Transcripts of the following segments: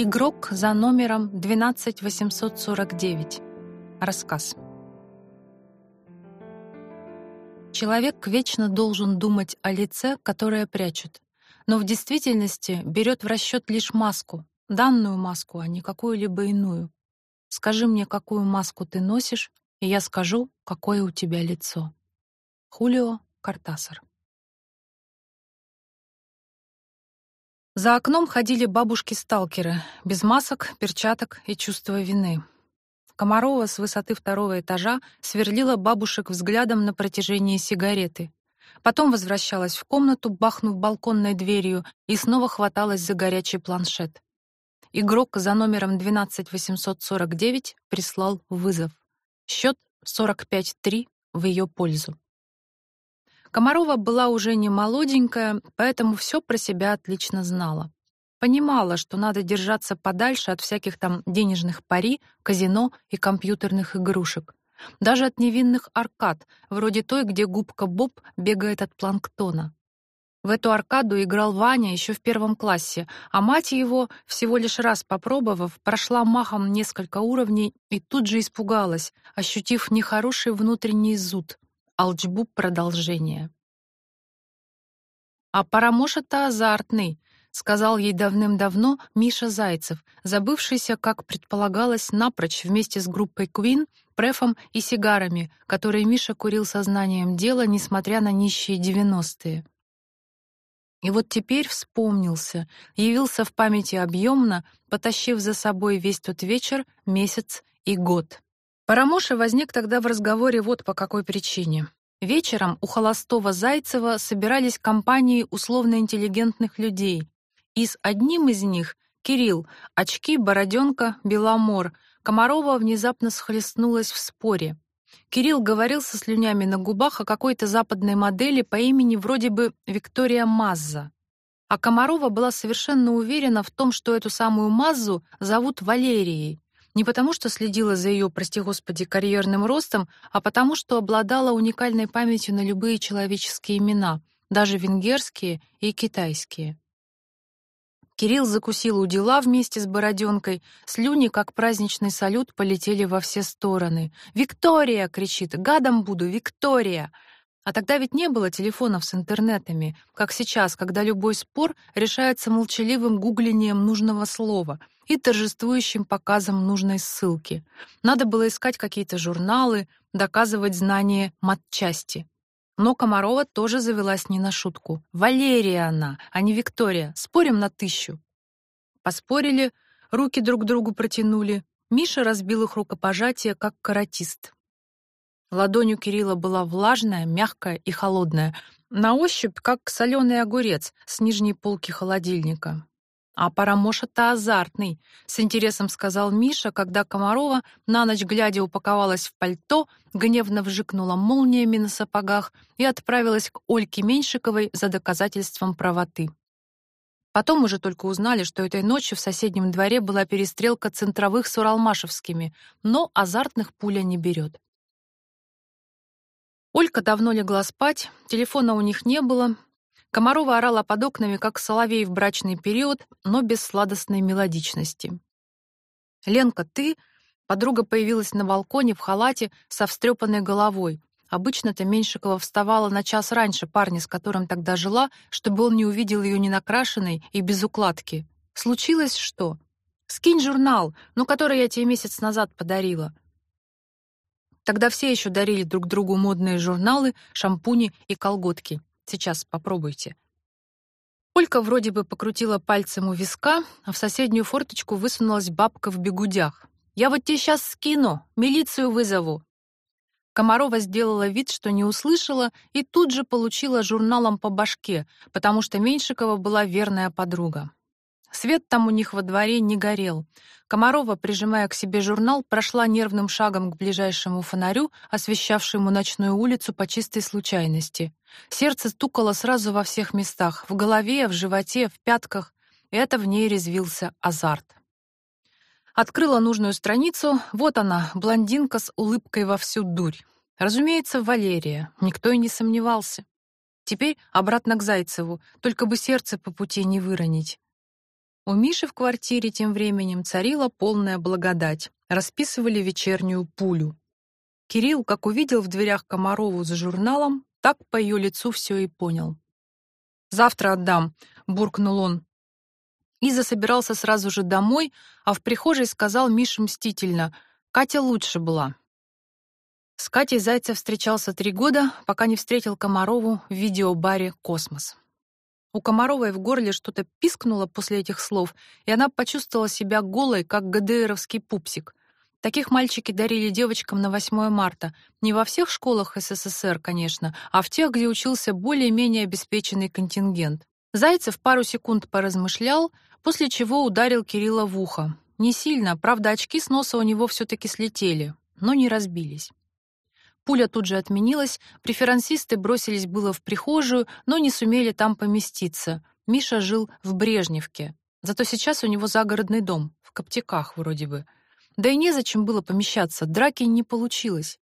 Игрок за номером 12849. Рассказ. Человек вечно должен думать о лице, которое прячет, но в действительности берет в расчет лишь маску, данную маску, а не какую-либо иную. Скажи мне, какую маску ты носишь, и я скажу, какое у тебя лицо. Хулио Картасар. За окном ходили бабушки-сталкеры, без масок, перчаток и чувства вины. Комарова с высоты второго этажа сверлила бабушек взглядом на протяжении сигареты. Потом возвращалась в комнату, бахнув балконной дверью, и снова хваталась за горячий планшет. Игрок за номером 12849 прислал вызов. Счет 45-3 в ее пользу. Комарова была уже не молоденькая, поэтому все про себя отлично знала. Понимала, что надо держаться подальше от всяких там денежных пари, казино и компьютерных игрушек. Даже от невинных аркад, вроде той, где губка Боб бегает от планктона. В эту аркаду играл Ваня еще в первом классе, а мать его, всего лишь раз попробовав, прошла махом несколько уровней и тут же испугалась, ощутив нехороший внутренний зуд. Алчбуб продолжение. А Парамоша-то азартный, сказал ей давным-давно Миша Зайцев, забывшийся, как предполагалось, напрочь вместе с группой Queen, префом и сигарами, которые Миша курил сознанием дела, несмотря на нищие девяностые. И вот теперь вспомнился, явился в памяти объемно, потащив за собой весь тот вечер, месяц и год. Парамоша возник тогда в разговоре вот по какой причине. Вечером у холостого Зайцева собирались компании условно-интеллигентных людей, и с одним из них, Кирилл, очки, бороденка, беломор, Комарова внезапно схлестнулась в споре. Кирилл говорил со слюнями на губах о какой-то западной модели по имени вроде бы Виктория Мазза. А Комарова была совершенно уверена в том, что эту самую Маззу зовут Валерией, не потому, что следила за ее, прости господи, карьерным ростом, а потому, что обладала уникальной памятью на любые человеческие имена, даже венгерские и китайские. Кирилл закусил у дела вместе с бороденкой, слюни, как праздничный салют, полетели во все стороны. «Виктория!» — кричит. «Гадом буду! Виктория!» А тогда ведь не было телефонов с интернетами, как сейчас, когда любой спор решается молчаливым гуглением нужного слова — и торжествующим показом нужной ссылки. Надо было искать какие-то журналы, доказывать знание матчасти. Но Комарова тоже завелась не на шутку. Валерия она, а не Виктория. Спорим на тысячу. Поспорили, руки друг другу протянули. Миша разбил их рукопожатие, как каратист. Ладонь у Кирилла была влажная, мягкая и холодная, на ощупь как соленый огурец с нижней полки холодильника. А Парамоша-то азартный, с интересом сказал Миша, когда Комарова на ночь глядя упаковалась в пальто, гневно вжикнула молниями на сапогах и отправилась к Ольке Меньшиковой за доказательством правоты. Потом уже только узнали, что этой ночью в соседнем дворе была перестрелка центровых с уралмашевскими, но азартных пуля не берет. Олька давно легла спать, телефона у них не было, Комарова орала под окнами, как соловей в брачный период, но без сладостной мелодичности. «Ленка, ты...» Подруга появилась на балконе в халате со встрепанной головой. Обычно-то Меньшикова вставала на час раньше парня, с которым тогда жила, чтобы он не увидел ее ненакрашенной и без укладки. Случилось что? Скинь журнал, ну, который я тебе месяц назад подарила. Тогда все еще дарили друг другу модные журналы, шампуни и колготки. Сейчас попробуйте. Олька вроде бы покрутила пальцем у виска, а в соседнюю форточку высунулась бабка в бегудях. Я вот тебе сейчас скину, милицию вызову. Комарова сделала вид, что не услышала, и тут же получила журналом по башке, потому что Меньшикова была верная подруга. Свет там у них во дворе не горел. Комарова, прижимая к себе журнал, прошла нервным шагом к ближайшему фонарю, освещавшему ночную улицу по чистой случайности. Сердце стукало сразу во всех местах: в голове, в животе, в пятках. Это в ней резвился азарт. Открыла нужную страницу. Вот она, блондинка с улыбкой во всю дурь. Разумеется, Валерия. Никто и не сомневался. Теперь обратно к Зайцеву, только бы сердце по пути не выронить. У Миши в квартире тем временем царила полная благодать. Расписывали вечернюю пулю. Кирилл, как увидел в дверях Комарову за журналом, так по ее лицу все и понял. «Завтра отдам», — буркнул он. И засобирался сразу же домой, а в прихожей сказал Мише мстительно, «Катя лучше была». С Катей Зайцев встречался три года, пока не встретил Комарову в видеобаре «Космос». У Комаровой в горле что-то пискнуло после этих слов, и она почувствовала себя голой, как ГДРовский пупсик. Таких мальчики дарили девочкам на 8 марта. Не во всех школах СССР, конечно, а в тех, где учился более-менее обеспеченный контингент. Зайцев пару секунд поразмышлял, после чего ударил Кирилла в ухо. Не сильно, правда, очки с носа у него все таки слетели, но не разбились. Пуля тут же отменилась, преферансисты бросились было в прихожую, но не сумели там поместиться. Миша жил в Брежневке. Зато сейчас у него загородный дом, в Коптяках вроде бы. Да и незачем было помещаться, драки не получилось.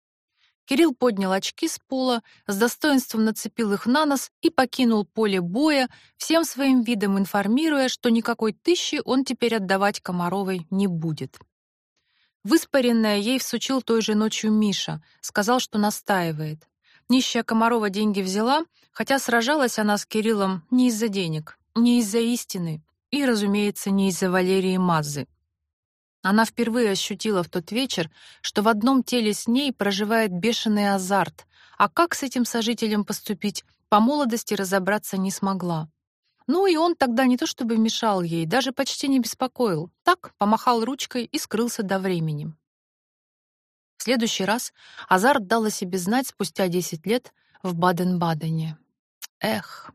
Кирилл поднял очки с пола, с достоинством нацепил их на нос и покинул поле боя, всем своим видом информируя, что никакой тысячи он теперь отдавать Комаровой не будет. Выспаренная ей всучил той же ночью Миша, сказал, что настаивает. Нищая Комарова деньги взяла, хотя сражалась она с Кириллом не из-за денег, не из-за истины и, разумеется, не из-за Валерии Мазы. Она впервые ощутила в тот вечер, что в одном теле с ней проживает бешеный азарт, а как с этим сожителем поступить, по молодости разобраться не смогла. Ну и он тогда не то чтобы мешал ей, даже почти не беспокоил. Так помахал ручкой и скрылся до времени. В следующий раз азарт дал о себе знать спустя 10 лет в Баден-Бадене. Эх,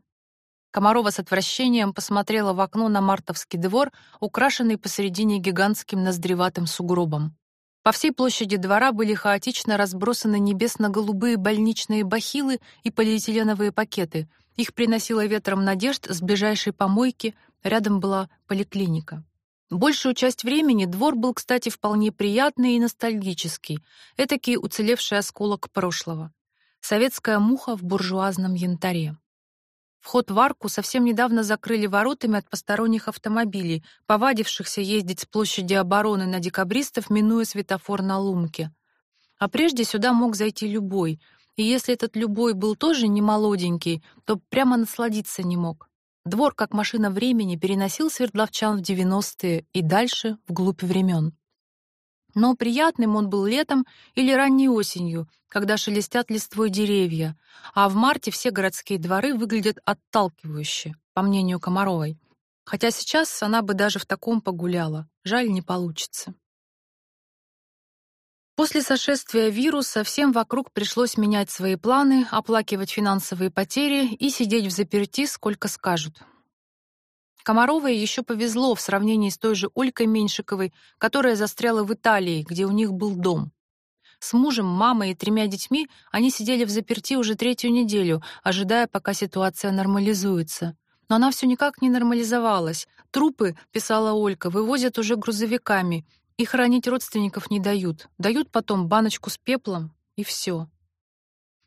Комарова с отвращением посмотрела в окно на мартовский двор, украшенный посередине гигантским ноздреватым сугробом. По всей площади двора были хаотично разбросаны небесно-голубые больничные бахилы и полиэтиленовые пакеты. Их приносило ветром надежд с ближайшей помойки, рядом была поликлиника. Большую часть времени двор был, кстати, вполне приятный и ностальгический, этакий уцелевший осколок прошлого. Советская муха в буржуазном янтаре. Вход в арку совсем недавно закрыли воротами от посторонних автомобилей, повадившихся ездить с площади обороны на декабристов, минуя светофор на Лумке. А прежде сюда мог зайти любой, и если этот любой был тоже не молоденький, то прямо насладиться не мог. Двор, как машина времени, переносил свердловчан в 90-е и дальше, вглубь времен. Но приятным он был летом или ранней осенью, когда шелестят листвой деревья, а в марте все городские дворы выглядят отталкивающе, по мнению Комаровой. Хотя сейчас она бы даже в таком погуляла. Жаль, не получится. После сошествия вируса всем вокруг пришлось менять свои планы, оплакивать финансовые потери и сидеть в заперти сколько скажут. Комаровой еще повезло в сравнении с той же Олькой Меньшиковой, которая застряла в Италии, где у них был дом. С мужем, мамой и тремя детьми они сидели в заперти уже третью неделю, ожидая, пока ситуация нормализуется. Но она все никак не нормализовалась. Трупы, писала Олька, вывозят уже грузовиками, и хранить родственников не дают. Дают потом баночку с пеплом, и все.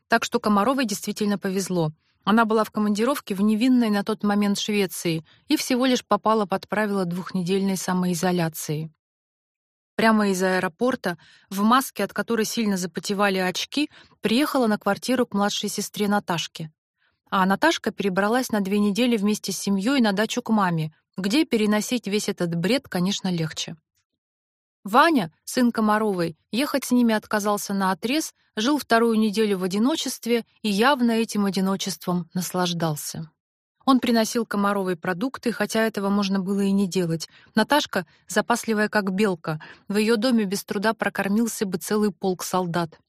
Так что Комаровой действительно повезло. Она была в командировке в невинной на тот момент Швеции и всего лишь попала под правила двухнедельной самоизоляции. Прямо из аэропорта, в маске, от которой сильно запотевали очки, приехала на квартиру к младшей сестре Наташке. А Наташка перебралась на две недели вместе с семьей на дачу к маме, где переносить весь этот бред, конечно, легче. Ваня, сын Комаровой, ехать с ними отказался на отрез, жил вторую неделю в одиночестве и явно этим одиночеством наслаждался. Он приносил Комаровой продукты, хотя этого можно было и не делать. Наташка, запасливая как белка, в ее доме без труда прокормился бы целый полк солдат.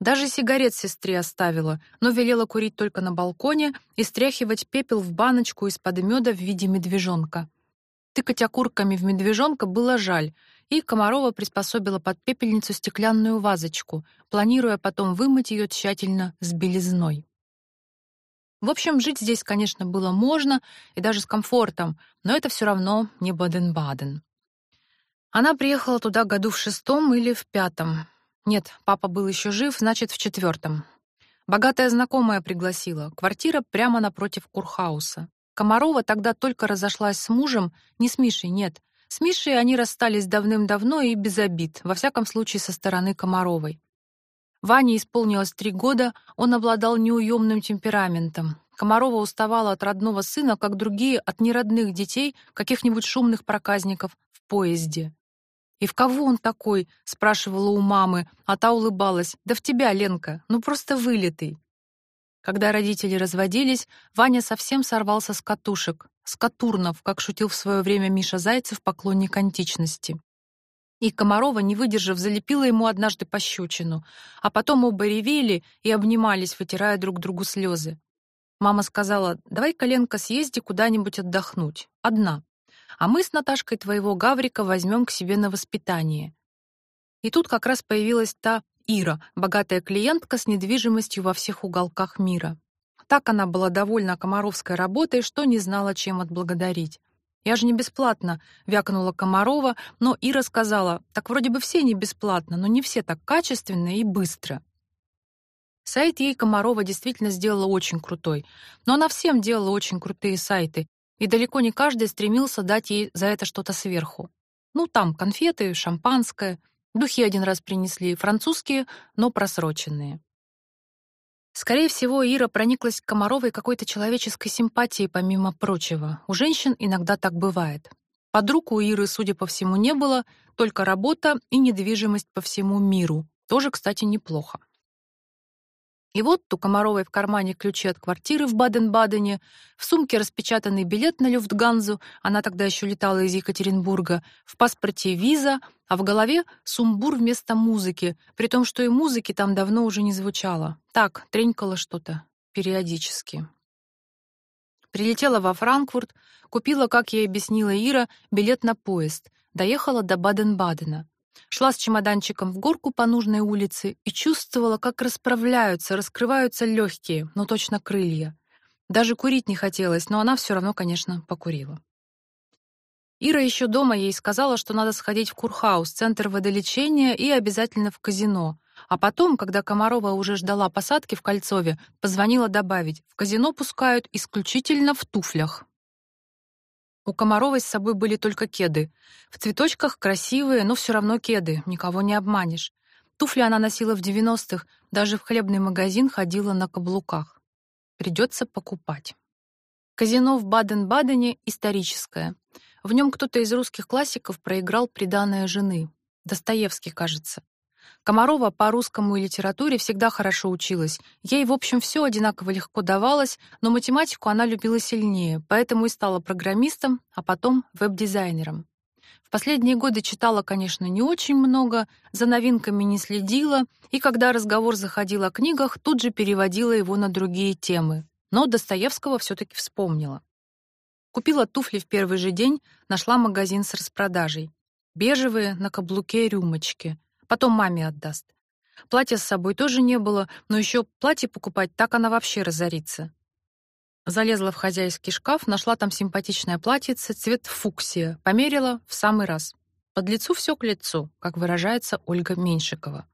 Даже сигарет сестре оставила, но велела курить только на балконе и стряхивать пепел в баночку из-под меда в виде медвежонка. Тыкать окурками в медвежонка было жаль, и Комарова приспособила под пепельницу стеклянную вазочку, планируя потом вымыть ее тщательно с белизной. В общем, жить здесь, конечно, было можно и даже с комфортом, но это все равно не Баден-Баден. Она приехала туда году в шестом или в пятом. Нет, папа был еще жив, значит, в четвертом. Богатая знакомая пригласила. Квартира прямо напротив курхауса. Комарова тогда только разошлась с мужем, не с Мишей, нет. С Мишей они расстались давным-давно и без обид, во всяком случае со стороны Комаровой. Ване исполнилось три года, он обладал неуемным темпераментом. Комарова уставала от родного сына, как другие от неродных детей, каких-нибудь шумных проказников в поезде. «И в кого он такой?» — спрашивала у мамы, а та улыбалась. «Да в тебя, Ленка, ну просто вылитый». Когда родители разводились, Ваня совсем сорвался с катушек, с катурнов, как шутил в свое время Миша Зайцев, поклонник античности. И Комарова, не выдержав, залепила ему однажды пощечину, а потом оба ревели и обнимались, вытирая друг другу слезы. Мама сказала, давай, Коленка, съезди куда-нибудь отдохнуть. Одна. А мы с Наташкой твоего Гаврика возьмем к себе на воспитание. И тут как раз появилась та Ира, богатая клиентка с недвижимостью во всех уголках мира. Так она была довольна комаровской работой, что не знала, чем отблагодарить. «Я же не бесплатно», — вякнула Комарова, но Ира сказала, «Так вроде бы все не бесплатно, но не все так качественно и быстро». Сайт ей Комарова действительно сделала очень крутой, но она всем делала очень крутые сайты, и далеко не каждый стремился дать ей за это что-то сверху. Ну, там конфеты, шампанское — Духи один раз принесли, французские, но просроченные. Скорее всего, Ира прониклась к Комаровой какой-то человеческой симпатией, помимо прочего. У женщин иногда так бывает. Подруг у Иры, судя по всему, не было, только работа и недвижимость по всему миру. Тоже, кстати, неплохо. И вот у Комаровой в кармане ключи от квартиры в Баден-Бадене, в сумке распечатанный билет на Люфтганзу, она тогда еще летала из Екатеринбурга, в паспорте виза, а в голове сумбур вместо музыки, при том, что и музыки там давно уже не звучало. Так, тренькало что-то периодически. Прилетела во Франкфурт, купила, как ей объяснила Ира, билет на поезд, доехала до Баден-Бадена. Шла с чемоданчиком в горку по нужной улице и чувствовала, как расправляются, раскрываются легкие, но точно крылья. Даже курить не хотелось, но она все равно, конечно, покурила. Ира еще дома ей сказала, что надо сходить в Курхаус, центр водолечения, и обязательно в казино. А потом, когда Комарова уже ждала посадки в Кольцове, позвонила добавить: "В казино пускают исключительно в туфлях". У Комаровой с собой были только кеды. В цветочках красивые, но все равно кеды, никого не обманешь. Туфли она носила в 90-х, даже в хлебный магазин ходила на каблуках. Придется покупать. Казино в Баден-Бадене историческое. В нем кто-то из русских классиков проиграл приданое жены. Достоевский, кажется. Комарова по русскому и литературе всегда хорошо училась. Ей, в общем, все одинаково легко давалось, но математику она любила сильнее, поэтому и стала программистом, а потом веб-дизайнером. В последние годы читала, конечно, не очень много, за новинками не следила, и когда разговор заходил о книгах, тут же переводила его на другие темы. Но Достоевского все таки вспомнила. Купила туфли в первый же день, нашла магазин с распродажей. Бежевые на каблуке рюмочки. Потом маме отдаст. Платья с собой тоже не было, но еще платье покупать, так она вообще разорится. Залезла в хозяйский шкаф, нашла там симпатичное платьице, цвет фуксия, померила в самый раз. Под лицу все к лицу, как выражается Ольга Меньшикова.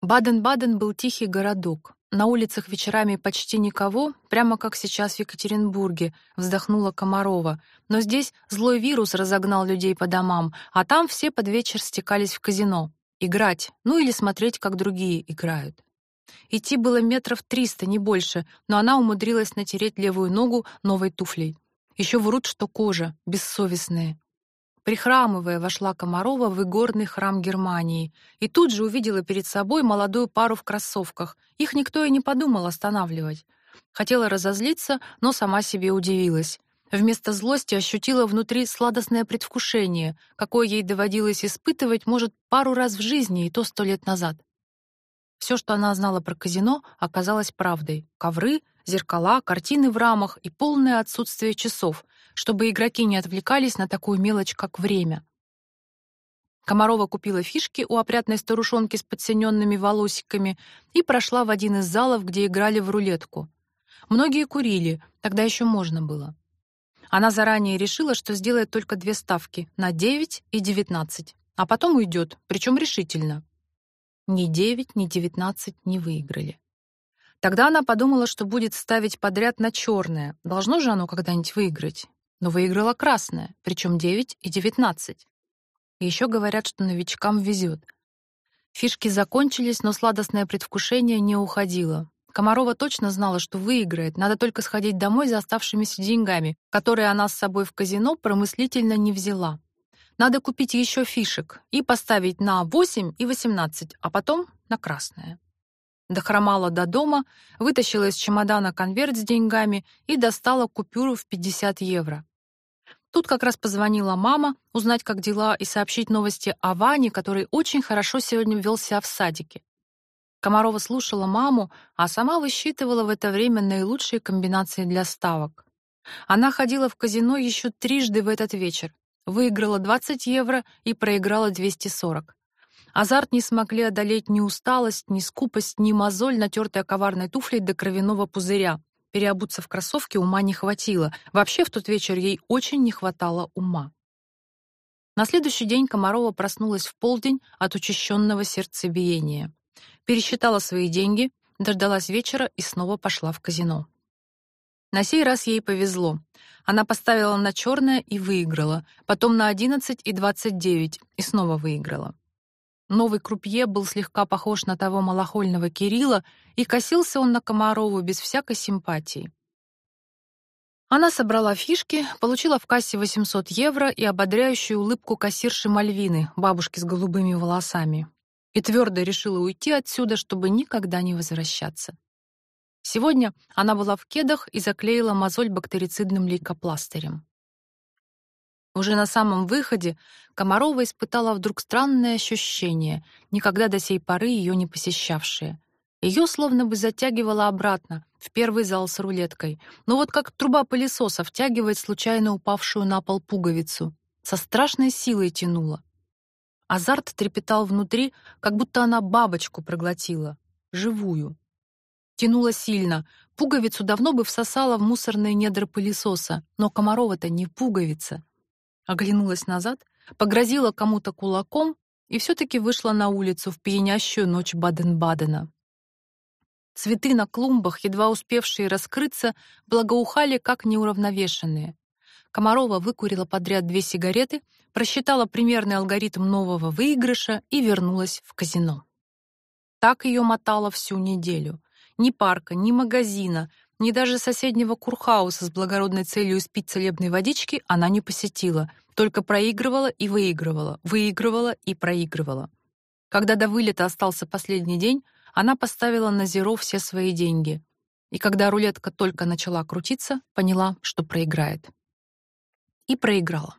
Баден-Баден был тихий городок. На улицах вечерами почти никого, прямо как сейчас в Екатеринбурге, вздохнула Комарова. Но здесь злой вирус разогнал людей по домам, а там все под вечер стекались в казино. Играть, ну или смотреть, как другие играют. Идти было метров триста, не больше, но она умудрилась натереть левую ногу новой туфлей. Еще врут, что кожа, бессовестная. Прихрамывая, вошла Комарова в игорный храм Германии и тут же увидела перед собой молодую пару в кроссовках. Их никто и не подумал останавливать. Хотела разозлиться, но сама себе удивилась. Вместо злости ощутила внутри сладостное предвкушение, какое ей доводилось испытывать, может, пару раз в жизни, и то сто лет назад. Все, что она знала про казино, оказалось правдой. Ковры, зеркала, картины в рамах и полное отсутствие часов, чтобы игроки не отвлекались на такую мелочь, как время. Комарова купила фишки у опрятной старушонки с подсиненными волосиками и прошла в один из залов, где играли в рулетку. Многие курили, тогда еще можно было. Она заранее решила, что сделает только две ставки на 9 и 19, а потом уйдет, причем решительно. Ни 9, ни 19 не выиграли. Тогда она подумала, что будет ставить подряд на черное. Должно же оно когда-нибудь выиграть. Но выиграла красное, причем 9 и 19. И еще говорят, что новичкам везет. Фишки закончились, но сладостное предвкушение не уходило. Комарова точно знала, что выиграет, надо только сходить домой за оставшимися деньгами, которые она с собой в казино промыслительно не взяла. Надо купить еще фишек и поставить на 8 и 18, а потом на красное. Дохромала до дома, вытащила из чемодана конверт с деньгами и достала купюру в 50 евро. Тут как раз позвонила мама, узнать, как дела, и сообщить новости о Ване, который очень хорошо сегодня вел себя в садике. Комарова слушала маму, а сама высчитывала в это время наилучшие комбинации для ставок. Она ходила в казино еще трижды в этот вечер, выиграла 20 евро и проиграла 240. Азарт не смогли одолеть ни усталость, ни скупость, ни мозоль, натертая коварной туфлей до кровяного пузыря. Переобуться в кроссовки ума не хватило. Вообще в тот вечер ей очень не хватало ума. На следующий день Комарова проснулась в полдень от учащенного сердцебиения. Пересчитала свои деньги, дождалась вечера и снова пошла в казино. На сей раз ей повезло. Она поставила на черное и выиграла, потом на 11 и 29 и снова выиграла. Новый крупье был слегка похож на того малохольного Кирилла, и косился он на Комарову без всякой симпатии. Она собрала фишки, получила в кассе 800 евро и ободряющую улыбку кассирши Мальвины, бабушки с голубыми волосами, и твердо решила уйти отсюда, чтобы никогда не возвращаться. Сегодня она была в кедах и заклеила мозоль бактерицидным лейкопластырем. Уже на самом выходе Комарова испытала вдруг странное ощущение, никогда до сей поры ее не посещавшее. Ее словно бы затягивало обратно, в первый зал с рулеткой. Но вот как труба пылесоса втягивает случайно упавшую на пол пуговицу. Со страшной силой тянуло. Азарт трепетал внутри, как будто она бабочку проглотила. Живую. Тянуло сильно. Пуговицу давно бы всосала в мусорные недра пылесоса. Но Комарова-то не пуговица оглянулась назад, погрозила кому-то кулаком и все таки вышла на улицу в пьянящую ночь Баден-Бадена. Цветы на клумбах, едва успевшие раскрыться, благоухали как неуравновешенные. Комарова выкурила подряд две сигареты, просчитала примерный алгоритм нового выигрыша и вернулась в казино. Так ее мотало всю неделю. Ни парка, ни магазина, ни даже соседнего курхауса с благородной целью испить целебной водички она не посетила, только проигрывала и выигрывала, выигрывала и проигрывала. Когда до вылета остался последний день, она поставила на зеро все свои деньги. И когда рулетка только начала крутиться, поняла, что проиграет. И проиграла.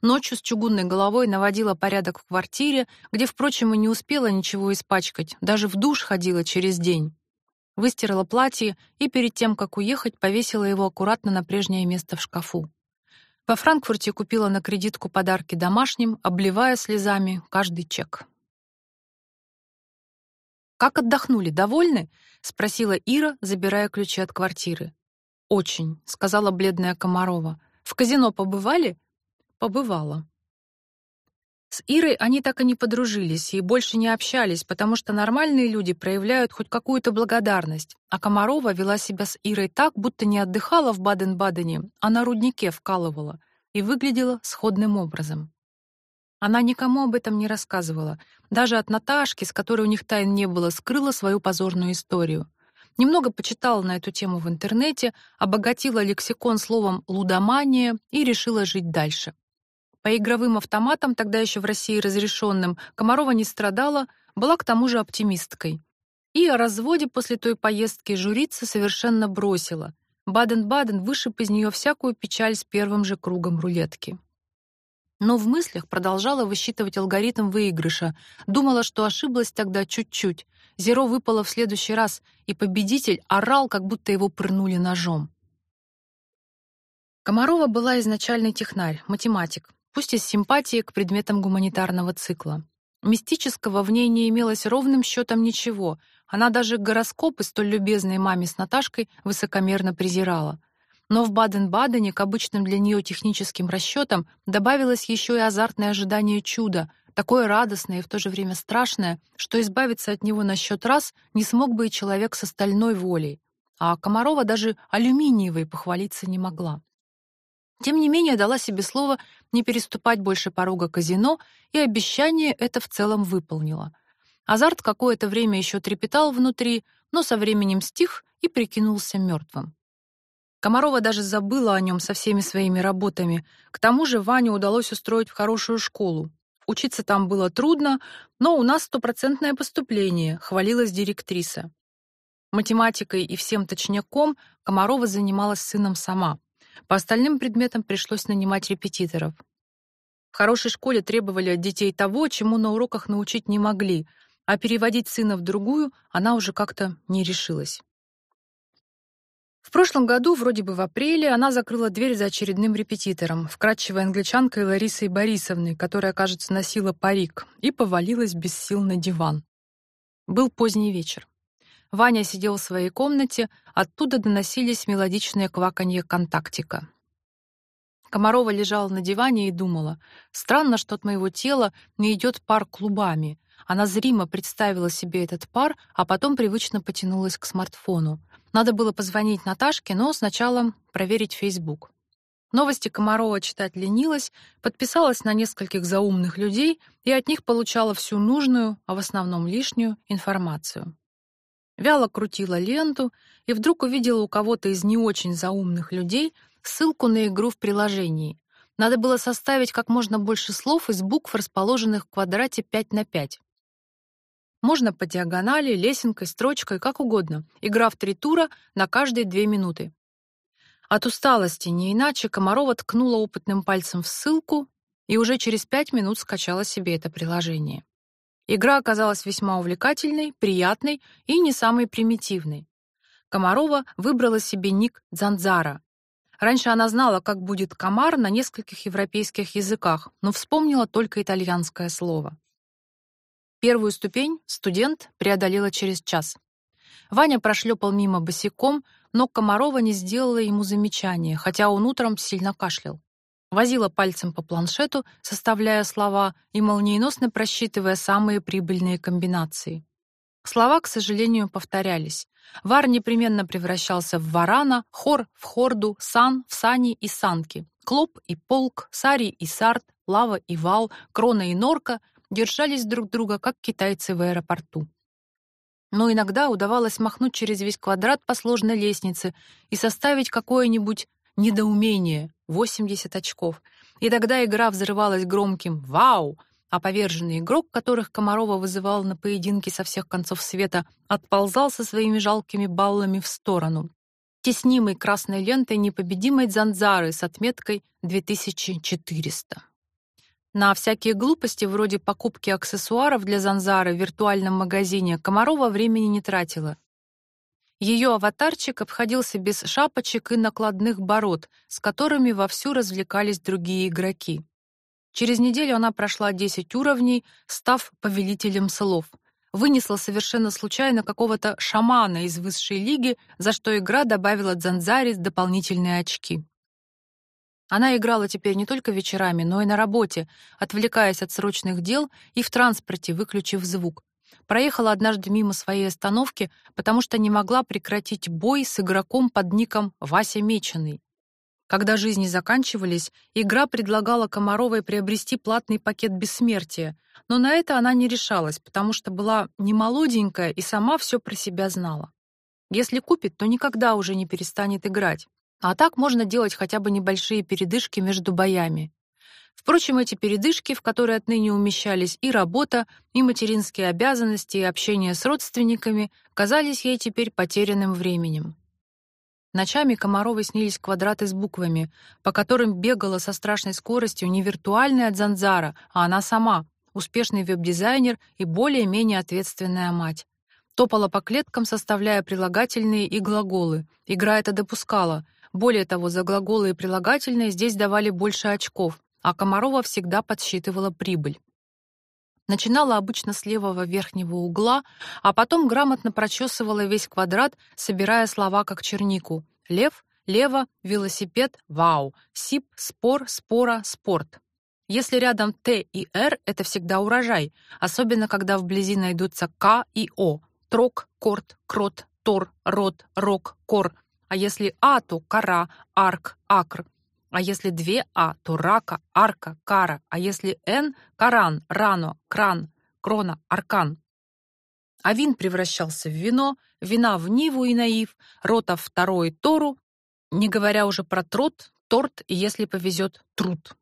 Ночью с чугунной головой наводила порядок в квартире, где, впрочем, и не успела ничего испачкать, даже в душ ходила через день выстирала платье и перед тем, как уехать, повесила его аккуратно на прежнее место в шкафу. Во Франкфурте купила на кредитку подарки домашним, обливая слезами каждый чек. Как отдохнули, довольны? спросила Ира, забирая ключи от квартиры. Очень, сказала бледная Комарова. В казино побывали? Побывала. С Ирой они так и не подружились и больше не общались, потому что нормальные люди проявляют хоть какую-то благодарность. А Комарова вела себя с Ирой так, будто не отдыхала в Баден-Бадене, а на руднике вкалывала, и выглядела сходным образом. Она никому об этом не рассказывала, даже от Наташки, с которой у них тайн не было, скрыла свою позорную историю. Немного почитала на эту тему в интернете, обогатила лексикон словом лудомания и решила жить дальше. По игровым автоматам, тогда еще в России разрешенным, Комарова не страдала, была к тому же оптимисткой. И о разводе после той поездки журиться совершенно бросила. Баден-Баден вышиб из нее всякую печаль с первым же кругом рулетки. Но в мыслях продолжала высчитывать алгоритм выигрыша. Думала, что ошиблась тогда чуть-чуть. Зеро выпало в следующий раз, и победитель орал, как будто его пырнули ножом. Комарова была изначальный технарь, математик пусть и с симпатией к предметам гуманитарного цикла. Мистического в ней не имелось ровным счетом ничего. Она даже гороскопы столь любезной маме с Наташкой высокомерно презирала. Но в Баден-Бадене к обычным для нее техническим расчетам добавилось еще и азартное ожидание чуда, такое радостное и в то же время страшное, что избавиться от него на счет раз не смог бы и человек с остальной волей, а Комарова даже алюминиевой похвалиться не могла. Тем не менее, дала себе слово не переступать больше порога казино, и обещание это в целом выполнила. Азарт какое-то время еще трепетал внутри, но со временем стих и прикинулся мертвым. Комарова даже забыла о нем со всеми своими работами. К тому же Ване удалось устроить в хорошую школу. Учиться там было трудно, но у нас стопроцентное поступление, хвалилась директриса. Математикой и всем точняком Комарова занималась сыном сама. По остальным предметам пришлось нанимать репетиторов. В хорошей школе требовали от детей того, чему на уроках научить не могли, а переводить сына в другую она уже как-то не решилась. В прошлом году, вроде бы в апреле, она закрыла дверь за очередным репетитором, вкрадчивой англичанкой Ларисой Борисовной, которая, кажется, носила парик, и повалилась без сил на диван. Был поздний вечер. Ваня сидел в своей комнате, оттуда доносились мелодичные кваканье контактика. Комарова лежала на диване и думала: странно, что от моего тела не идет пар клубами. Она зримо представила себе этот пар, а потом привычно потянулась к смартфону. Надо было позвонить Наташке, но сначала проверить Facebook. Новости Комарова читать ленилась, подписалась на нескольких заумных людей и от них получала всю нужную, а в основном лишнюю информацию. Вяло крутила ленту и вдруг увидела у кого-то из не очень заумных людей ссылку на игру в приложении. Надо было составить как можно больше слов из букв, расположенных в квадрате 5 на 5. Можно по диагонали, лесенкой, строчкой, как угодно. Игра в три тура на каждые две минуты. От усталости, не иначе, Комарова ткнула опытным пальцем в ссылку и уже через пять минут скачала себе это приложение. Игра оказалась весьма увлекательной, приятной и не самой примитивной. Комарова выбрала себе ник Дзанзара. Раньше она знала, как будет комар на нескольких европейских языках, но вспомнила только итальянское слово. Первую ступень студент преодолела через час. Ваня прошлепал мимо босиком, но Комарова не сделала ему замечания, хотя он утром сильно кашлял возила пальцем по планшету, составляя слова и молниеносно просчитывая самые прибыльные комбинации. Слова, к сожалению, повторялись. Вар непременно превращался в варана, хор в хорду, сан в сани и санки. Клоп и полк, сари и сарт, лава и вал, крона и норка держались друг друга, как китайцы в аэропорту. Но иногда удавалось махнуть через весь квадрат по сложной лестнице и составить какое-нибудь недоумение, 80 очков. И тогда игра взрывалась громким «Вау!», а поверженный игрок, которых Комарова вызывала на поединки со всех концов света, отползал со своими жалкими баллами в сторону, теснимый красной лентой непобедимой Дзанзары с отметкой 2400. На всякие глупости вроде покупки аксессуаров для Занзары в виртуальном магазине Комарова времени не тратила. Ее аватарчик обходился без шапочек и накладных бород, с которыми вовсю развлекались другие игроки. Через неделю она прошла 10 уровней, став повелителем слов. Вынесла совершенно случайно какого-то шамана из высшей лиги, за что игра добавила Дзанзари дополнительные очки. Она играла теперь не только вечерами, но и на работе, отвлекаясь от срочных дел и в транспорте, выключив звук. Проехала однажды мимо своей остановки, потому что не могла прекратить бой с игроком под ником Вася Меченый. Когда жизни заканчивались, игра предлагала Комаровой приобрести платный пакет бессмертия, но на это она не решалась, потому что была не молоденькая и сама все про себя знала. Если купит, то никогда уже не перестанет играть. А так можно делать хотя бы небольшие передышки между боями. Впрочем, эти передышки, в которые отныне умещались и работа, и материнские обязанности, и общение с родственниками, казались ей теперь потерянным временем. Ночами Комаровой снились квадраты с буквами, по которым бегала со страшной скоростью не виртуальная Дзанзара, а она сама, успешный веб-дизайнер и более-менее ответственная мать. Топала по клеткам, составляя прилагательные и глаголы. Игра это допускала. Более того, за глаголы и прилагательные здесь давали больше очков а Комарова всегда подсчитывала прибыль. Начинала обычно с левого верхнего угла, а потом грамотно прочесывала весь квадрат, собирая слова как чернику. Лев, лево, велосипед, вау, сип, спор, спора, спорт. Если рядом Т и Р это всегда урожай, особенно когда вблизи найдутся К и О. Трок, корт, крот, тор, рот, рок, кор. А если А, то кора, арк, акр. А если две А, то рака, арка, кара. А если Н — каран, рано, кран, крона, аркан. А вин превращался в вино, вина в ниву и наив, рота второй тору, не говоря уже про трот, торт и, если повезет, труд.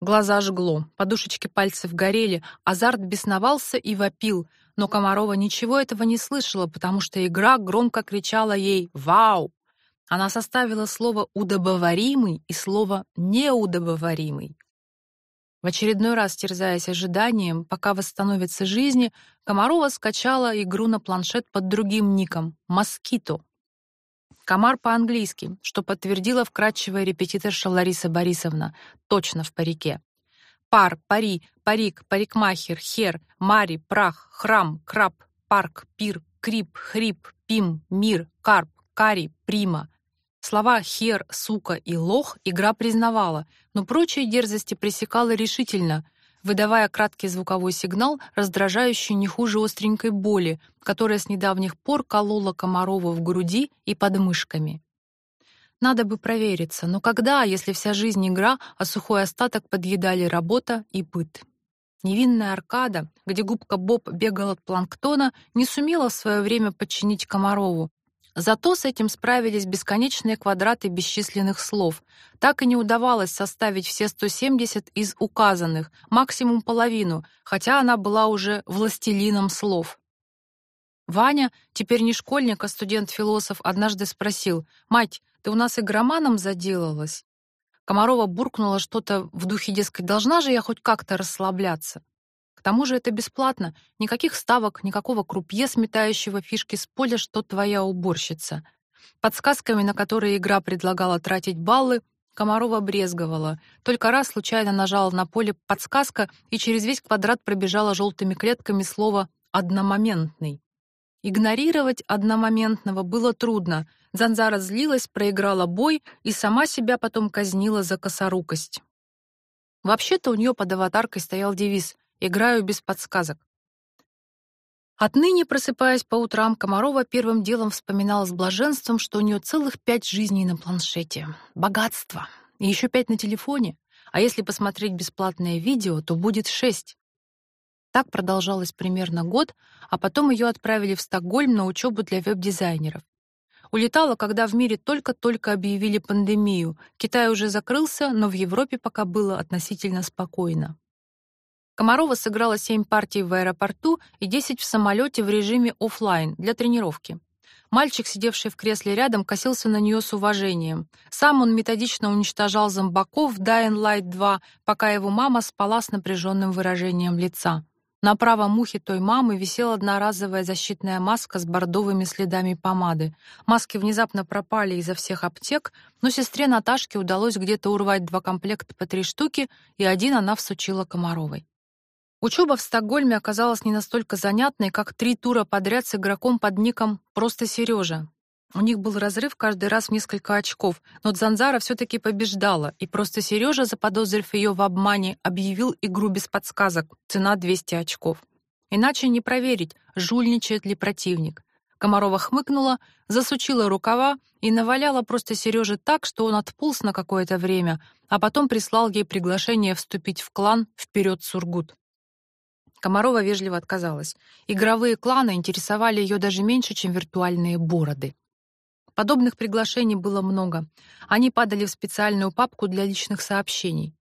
Глаза жгло, подушечки пальцев горели, азарт бесновался и вопил, но Комарова ничего этого не слышала, потому что игра громко кричала ей «Вау!». Она составила слово «удобоваримый» и слово «неудобоваримый». В очередной раз, терзаясь ожиданием, пока восстановится жизнь, Комарова скачала игру на планшет под другим ником — «Москито». Комар по-английски, что подтвердила вкратчивая репетиторша Лариса Борисовна, точно в парике. Пар, пари, парик, парикмахер, хер, мари, прах, храм, краб, парк, пир, крип, хрип, пим, мир, карп, кари, прима. Слова «хер», «сука» и «лох» игра признавала, но прочие дерзости пресекала решительно, выдавая краткий звуковой сигнал, раздражающий не хуже остренькой боли, которая с недавних пор колола Комарова в груди и под мышками. Надо бы провериться, но когда, если вся жизнь игра, а сухой остаток подъедали работа и быт? Невинная аркада, где губка Боб бегал от планктона, не сумела в свое время подчинить Комарову, Зато с этим справились бесконечные квадраты бесчисленных слов. Так и не удавалось составить все 170 из указанных, максимум половину, хотя она была уже властелином слов. Ваня, теперь не школьник, а студент-философ, однажды спросил: "Мать, ты у нас игроманом заделалась?" Комарова буркнула что-то в духе, дескать, должна же я хоть как-то расслабляться. К тому же это бесплатно, никаких ставок, никакого крупье, сметающего фишки с поля, что твоя уборщица. Подсказками, на которые игра предлагала тратить баллы, Комарова брезговала. Только раз случайно нажала на поле подсказка, и через весь квадрат пробежала желтыми клетками слово «одномоментный». Игнорировать одномоментного было трудно. Занзара злилась, проиграла бой и сама себя потом казнила за косорукость. Вообще-то у нее под аватаркой стоял девиз Играю без подсказок. Отныне, просыпаясь по утрам, Комарова первым делом вспоминала с блаженством, что у нее целых пять жизней на планшете. Богатство. И еще пять на телефоне. А если посмотреть бесплатное видео, то будет шесть. Так продолжалось примерно год, а потом ее отправили в Стокгольм на учебу для веб-дизайнеров. Улетала, когда в мире только-только объявили пандемию. Китай уже закрылся, но в Европе пока было относительно спокойно. Комарова сыграла 7 партий в аэропорту и 10 в самолете в режиме офлайн для тренировки. Мальчик, сидевший в кресле рядом, косился на нее с уважением. Сам он методично уничтожал зомбаков в Dying Light 2, пока его мама спала с напряженным выражением лица. На правом ухе той мамы висела одноразовая защитная маска с бордовыми следами помады. Маски внезапно пропали изо всех аптек, но сестре Наташке удалось где-то урвать два комплекта по три штуки, и один она всучила Комаровой. Учеба в Стокгольме оказалась не настолько занятной, как три тура подряд с игроком под ником «Просто Сережа». У них был разрыв каждый раз в несколько очков, но Дзанзара все-таки побеждала, и просто Сережа, заподозрив ее в обмане, объявил игру без подсказок, цена 200 очков. Иначе не проверить, жульничает ли противник. Комарова хмыкнула, засучила рукава и наваляла просто Сереже так, что он отполз на какое-то время, а потом прислал ей приглашение вступить в клан «Вперед, Сургут». Комарова вежливо отказалась. Игровые кланы интересовали ее даже меньше, чем виртуальные бороды. Подобных приглашений было много. Они падали в специальную папку для личных сообщений.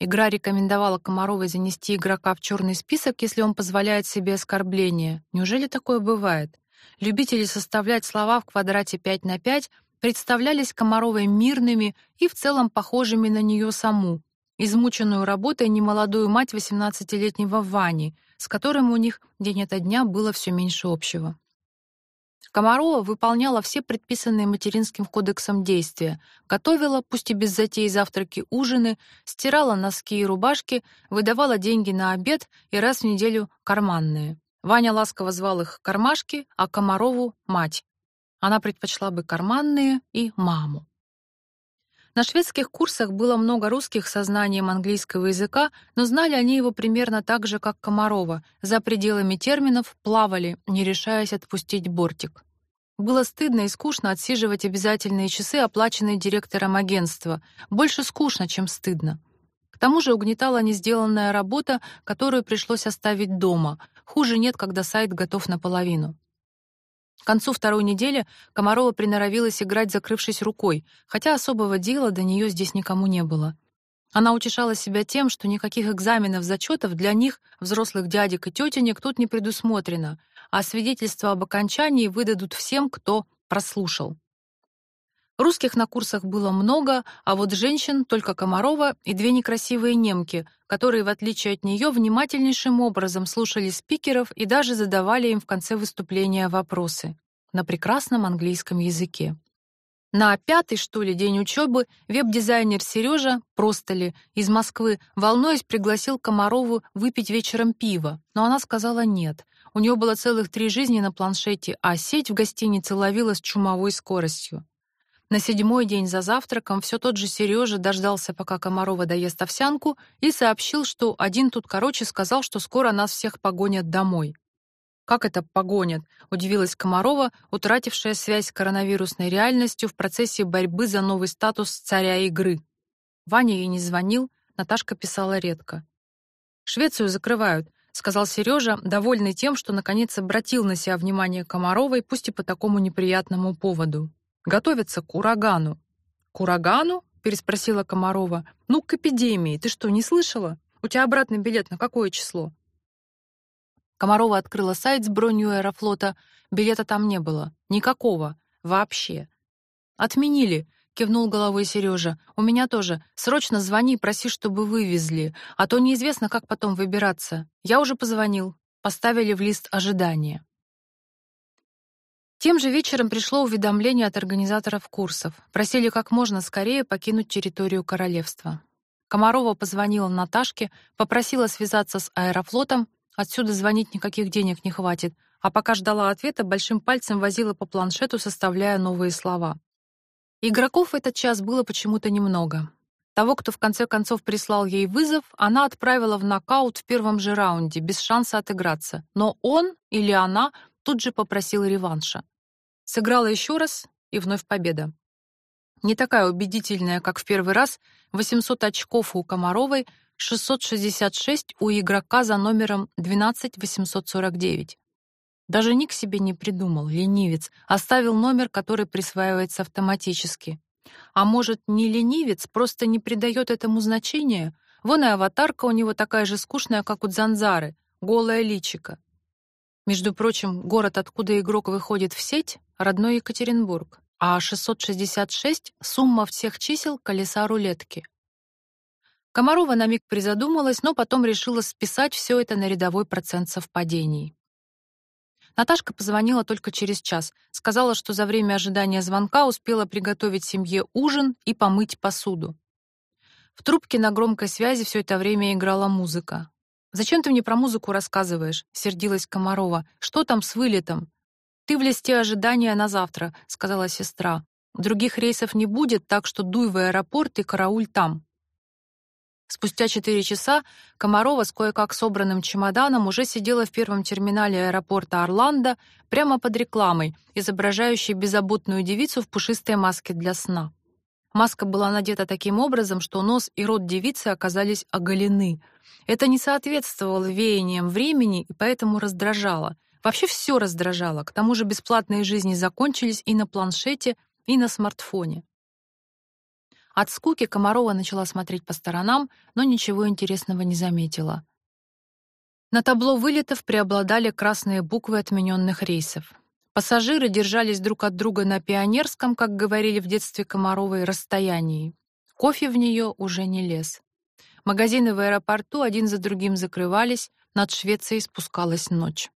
Игра рекомендовала Комаровой занести игрока в черный список, если он позволяет себе оскорбления. Неужели такое бывает? Любители составлять слова в квадрате 5 на 5 представлялись Комаровой мирными и в целом похожими на нее саму, измученную работой немолодую мать восемнадцатилетнего Вани, с которым у них день ото дня было все меньше общего. Комарова выполняла все предписанные материнским кодексом действия, готовила, пусть и без затей, завтраки, ужины, стирала носки и рубашки, выдавала деньги на обед и раз в неделю карманные. Ваня ласково звал их кармашки, а Комарову — мать. Она предпочла бы карманные и маму. На шведских курсах было много русских со знанием английского языка, но знали они его примерно так же, как Комарова. За пределами терминов плавали, не решаясь отпустить бортик. Было стыдно и скучно отсиживать обязательные часы, оплаченные директором агентства. Больше скучно, чем стыдно. К тому же угнетала несделанная работа, которую пришлось оставить дома. Хуже нет, когда сайт готов наполовину. К концу второй недели Комарова приноровилась играть, закрывшись рукой, хотя особого дела до нее здесь никому не было. Она утешала себя тем, что никаких экзаменов, зачетов для них, взрослых дядек и тетенек, тут не предусмотрено, а свидетельство об окончании выдадут всем, кто прослушал. Русских на курсах было много, а вот женщин только Комарова и две некрасивые немки, которые, в отличие от нее, внимательнейшим образом слушали спикеров и даже задавали им в конце выступления вопросы на прекрасном английском языке. На пятый, что ли, день учебы веб-дизайнер Сережа, просто ли, из Москвы, волнуясь, пригласил Комарову выпить вечером пиво, но она сказала нет. У нее было целых три жизни на планшете, а сеть в гостинице ловила с чумовой скоростью. На седьмой день за завтраком все тот же Сережа дождался, пока Комарова доест овсянку, и сообщил, что один тут короче сказал, что скоро нас всех погонят домой. Как это погонят? удивилась Комарова, утратившая связь с коронавирусной реальностью в процессе борьбы за новый статус царя игры. Ваня ей не звонил, Наташка писала редко. Швецию закрывают, сказал Сережа, довольный тем, что наконец обратил на себя внимание Комаровой, пусть и по такому неприятному поводу. Готовятся к урагану. К урагану? переспросила Комарова. Ну, к эпидемии. Ты что, не слышала? У тебя обратный билет на какое число? Комарова открыла сайт с бронью Аэрофлота. Билета там не было. Никакого. Вообще. Отменили, кивнул головой Сережа. У меня тоже. Срочно звони, проси, чтобы вывезли, а то неизвестно, как потом выбираться. Я уже позвонил. Поставили в лист ожидания. Тем же вечером пришло уведомление от организаторов курсов. Просили как можно скорее покинуть территорию королевства. Комарова позвонила Наташке, попросила связаться с Аэрофлотом. Отсюда звонить никаких денег не хватит. А пока ждала ответа, большим пальцем возила по планшету, составляя новые слова. Игроков в этот час было почему-то немного. Того, кто в конце концов прислал ей вызов, она отправила в нокаут в первом же раунде, без шанса отыграться. Но он или она тут же попросил реванша. Сыграла еще раз, и вновь победа. Не такая убедительная, как в первый раз. 800 очков у Комаровой, 666 у игрока за номером 12849. Даже ник себе не придумал, ленивец, оставил номер, который присваивается автоматически. А может, не ленивец, просто не придает этому значения? Вон и аватарка у него такая же скучная, как у Дзанзары, голая личика. Между прочим, город, откуда игрок выходит в сеть, родной Екатеринбург, а 666 сумма всех чисел колеса рулетки. Комарова на миг призадумалась, но потом решила списать все это на рядовой процент совпадений. Наташка позвонила только через час, сказала, что за время ожидания звонка успела приготовить семье ужин и помыть посуду. В трубке на громкой связи все это время играла музыка. Зачем ты мне про музыку рассказываешь? сердилась Комарова. Что там с вылетом? Ты в листе ожидания на завтра, сказала сестра. Других рейсов не будет, так что дуй в аэропорт и карауль там. Спустя четыре часа Комарова с кое-как собранным чемоданом уже сидела в первом терминале аэропорта Орландо, прямо под рекламой, изображающей беззаботную девицу в пушистой маске для сна. Маска была надета таким образом, что нос и рот девицы оказались оголены. Это не соответствовало веяниям времени и поэтому раздражало. Вообще все раздражало. К тому же бесплатные жизни закончились и на планшете, и на смартфоне. От скуки Комарова начала смотреть по сторонам, но ничего интересного не заметила. На табло вылетов преобладали красные буквы отмененных рейсов. Пассажиры держались друг от друга на пионерском, как говорили в детстве Комаровой, расстоянии. Кофе в нее уже не лез. Магазины в аэропорту один за другим закрывались, над Швецией спускалась ночь.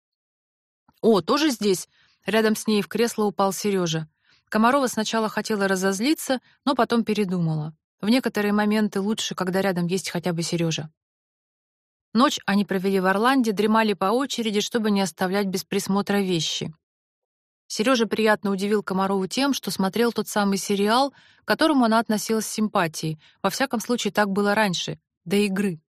О, тоже здесь. Рядом с ней в кресло упал Сережа. Комарова сначала хотела разозлиться, но потом передумала. В некоторые моменты лучше, когда рядом есть хотя бы Сережа. Ночь они провели в Орланде, дремали по очереди, чтобы не оставлять без присмотра вещи. Сережа приятно удивил Комарову тем, что смотрел тот самый сериал, к которому она относилась с симпатией. Во всяком случае, так было раньше, до игры.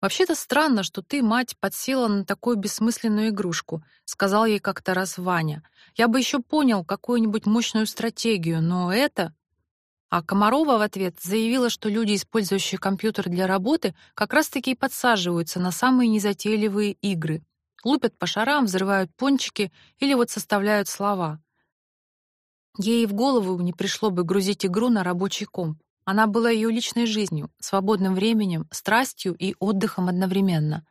Вообще-то странно, что ты, мать, подсела на такую бессмысленную игрушку, сказал ей как-то раз Ваня. Я бы еще понял какую-нибудь мощную стратегию, но это а Комарова в ответ заявила, что люди, использующие компьютер для работы, как раз-таки и подсаживаются на самые незатейливые игры. Лупят по шарам, взрывают пончики или вот составляют слова. Ей в голову не пришло бы грузить игру на рабочий комп. Она была ее личной жизнью, свободным временем, страстью и отдыхом одновременно.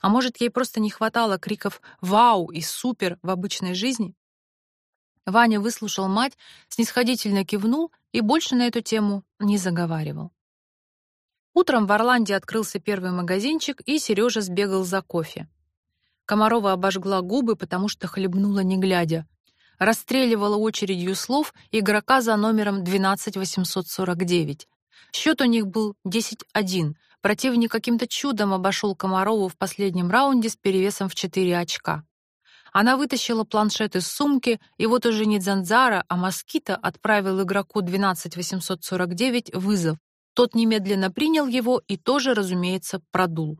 А может, ей просто не хватало криков «Вау!» и «Супер!» в обычной жизни? Ваня выслушал мать, снисходительно кивнул и больше на эту тему не заговаривал. Утром в Орланде открылся первый магазинчик, и Сережа сбегал за кофе. Комарова обожгла губы, потому что хлебнула не глядя. Расстреливала очередью слов игрока за номером 12849. Счет у них был 10-1. Противник каким-то чудом обошел Комарову в последнем раунде с перевесом в 4 очка. Она вытащила планшет из сумки, и вот уже не Дзанзара, а Москита отправил игроку 12849 вызов. Тот немедленно принял его и тоже, разумеется, продул.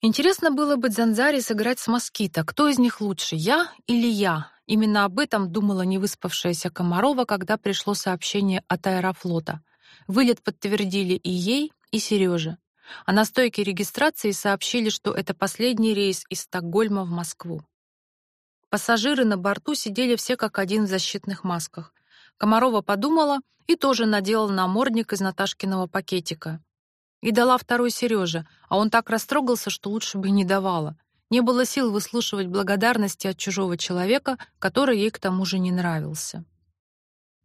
Интересно было бы Дзанзаре сыграть с Москита. Кто из них лучше, я или я? Именно об этом думала невыспавшаяся Комарова, когда пришло сообщение от Аэрофлота. Вылет подтвердили и ей, и Сереже. А на стойке регистрации сообщили, что это последний рейс из Стокгольма в Москву. Пассажиры на борту сидели все как один в защитных масках. Комарова подумала и тоже надела намордник из Наташкиного пакетика. И дала второй Сереже, а он так растрогался, что лучше бы не давала. Не было сил выслушивать благодарности от чужого человека, который ей к тому же не нравился.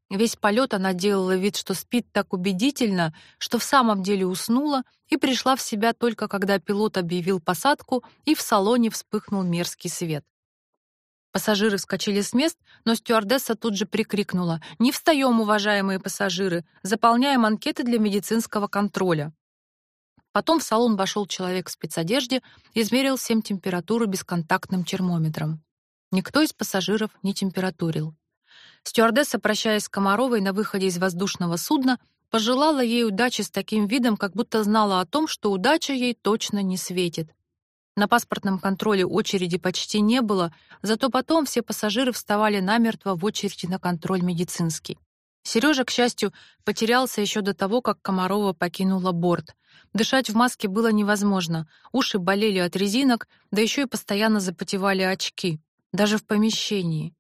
Весь полет она делала вид, что спит так убедительно, что в самом деле уснула и пришла в себя только когда пилот объявил посадку и в салоне вспыхнул мерзкий свет. Пассажиры вскочили с мест, но стюардесса тут же прикрикнула: "Не встаем, уважаемые пассажиры, заполняем анкеты для медицинского контроля". Потом в салон вошел человек в спецодежде и измерил всем температуру бесконтактным термометром. Никто из пассажиров не температурил. Стюардесса, прощаясь с Комаровой на выходе из воздушного судна, пожелала ей удачи с таким видом, как будто знала о том, что удача ей точно не светит. На паспортном контроле очереди почти не было, зато потом все пассажиры вставали намертво в очереди на контроль медицинский. Сережа, к счастью, потерялся еще до того, как Комарова покинула борт. Дышать в маске было невозможно. Уши болели от резинок, да еще и постоянно запотевали очки, даже в помещении.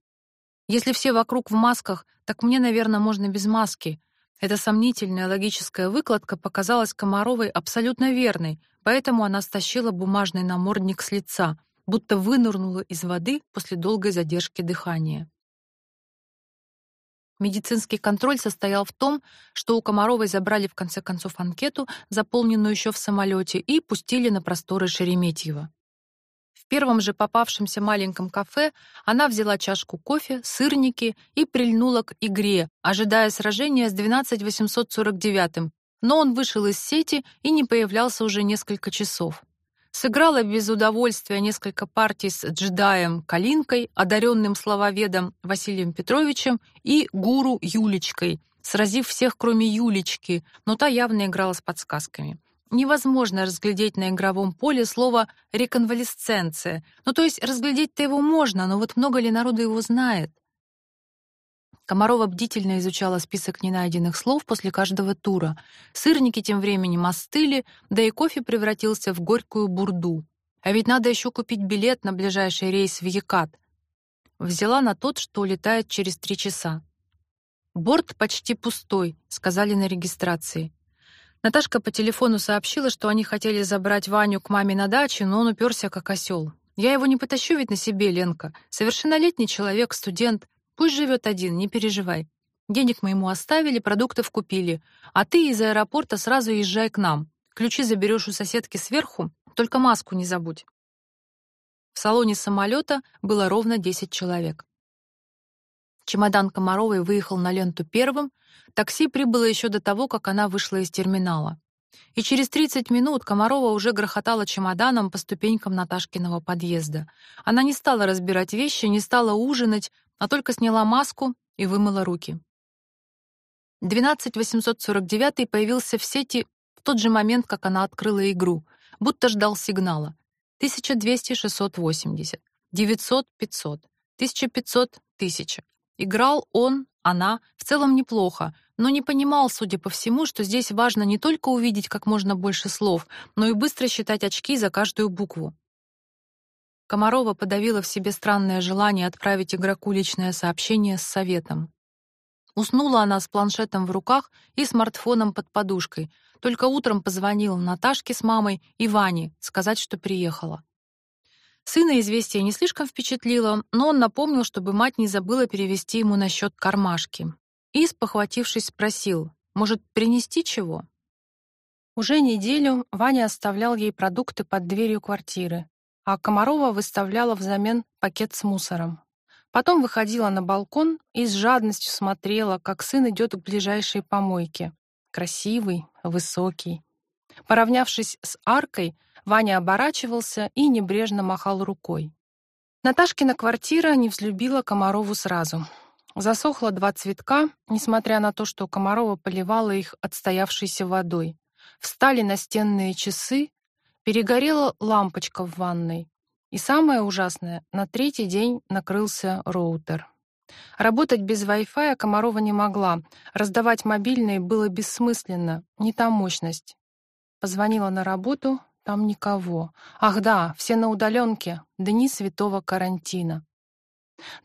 Если все вокруг в масках, так мне, наверное, можно без маски. Эта сомнительная логическая выкладка показалась Комаровой абсолютно верной, поэтому она стащила бумажный намордник с лица, будто вынырнула из воды после долгой задержки дыхания. Медицинский контроль состоял в том, что у Комаровой забрали в конце концов анкету, заполненную еще в самолете, и пустили на просторы Шереметьево первом же попавшемся маленьком кафе она взяла чашку кофе, сырники и прильнула к игре, ожидая сражения с 12849. Но он вышел из сети и не появлялся уже несколько часов. Сыграла без удовольствия несколько партий с джедаем Калинкой, одаренным слововедом Василием Петровичем и гуру Юлечкой, сразив всех, кроме Юлечки, но та явно играла с подсказками невозможно разглядеть на игровом поле слово реконвалесценция. Ну, то есть разглядеть-то его можно, но вот много ли народу его знает? Комарова бдительно изучала список ненайденных слов после каждого тура. Сырники тем временем остыли, да и кофе превратился в горькую бурду. А ведь надо еще купить билет на ближайший рейс в Екат. Взяла на тот, что улетает через три часа. Борт почти пустой, сказали на регистрации. Наташка по телефону сообщила, что они хотели забрать Ваню к маме на дачу, но он уперся как осел. Я его не потащу ведь на себе, Ленка. Совершеннолетний человек, студент, пусть живет один, не переживай. Денег мы ему оставили, продуктов купили, а ты из аэропорта сразу езжай к нам. Ключи заберешь у соседки сверху, только маску не забудь. В салоне самолета было ровно 10 человек. Чемодан Комаровой выехал на ленту первым, такси прибыло еще до того, как она вышла из терминала. И через 30 минут Комарова уже грохотала чемоданом по ступенькам Наташкиного подъезда. Она не стала разбирать вещи, не стала ужинать, а только сняла маску и вымыла руки. 12849 появился в сети в тот же момент, как она открыла игру, будто ждал сигнала. 1200-680, 900-500, 1500-1000. Играл он, она, в целом неплохо, но не понимал, судя по всему, что здесь важно не только увидеть как можно больше слов, но и быстро считать очки за каждую букву. Комарова подавила в себе странное желание отправить игроку личное сообщение с советом. Уснула она с планшетом в руках и смартфоном под подушкой. Только утром позвонила Наташке с мамой и Ване сказать, что приехала. Сына известие не слишком впечатлило, но он напомнил, чтобы мать не забыла перевести ему на счет кармашки. И, спохватившись, спросил, может, принести чего? Уже неделю Ваня оставлял ей продукты под дверью квартиры а Комарова выставляла взамен пакет с мусором. Потом выходила на балкон и с жадностью смотрела, как сын идет к ближайшей помойке. Красивый, высокий. Поравнявшись с аркой, Ваня оборачивался и небрежно махал рукой. Наташкина квартира не взлюбила Комарову сразу. Засохло два цветка, несмотря на то, что Комарова поливала их отстоявшейся водой. Встали настенные часы, Перегорела лампочка в ванной. И самое ужасное, на третий день накрылся роутер. Работать без Wi-Fi Комарова не могла. Раздавать мобильные было бессмысленно, не та мощность. Позвонила на работу, там никого. Ах да, все на удаленке, дни святого карантина.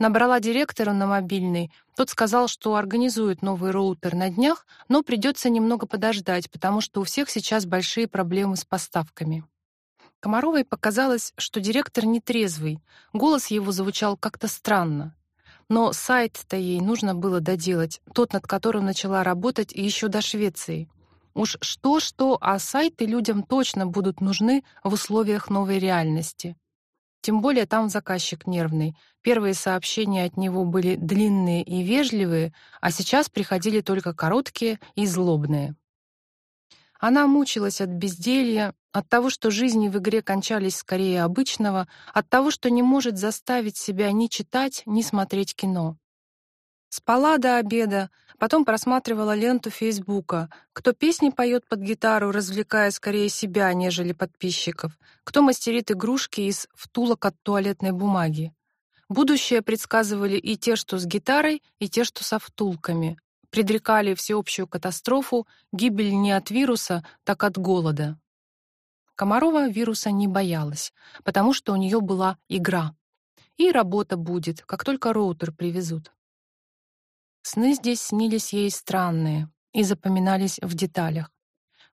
Набрала директора на мобильный. Тот сказал, что организует новый роутер на днях, но придется немного подождать, потому что у всех сейчас большие проблемы с поставками. Комаровой показалось, что директор нетрезвый, голос его звучал как-то странно. Но сайт-то ей нужно было доделать, тот, над которым начала работать еще до Швеции. Уж что-что, а сайты людям точно будут нужны в условиях новой реальности. Тем более там заказчик нервный. Первые сообщения от него были длинные и вежливые, а сейчас приходили только короткие и злобные. Она мучилась от безделья, от того, что жизни в игре кончались скорее обычного, от того, что не может заставить себя ни читать, ни смотреть кино. Спала до обеда, потом просматривала ленту Фейсбука. Кто песни поет под гитару, развлекая скорее себя, нежели подписчиков. Кто мастерит игрушки из втулок от туалетной бумаги. Будущее предсказывали и те, что с гитарой, и те, что со втулками предрекали всеобщую катастрофу, гибель не от вируса, так от голода. Комарова вируса не боялась, потому что у нее была игра. И работа будет, как только роутер привезут. Сны здесь снились ей странные и запоминались в деталях.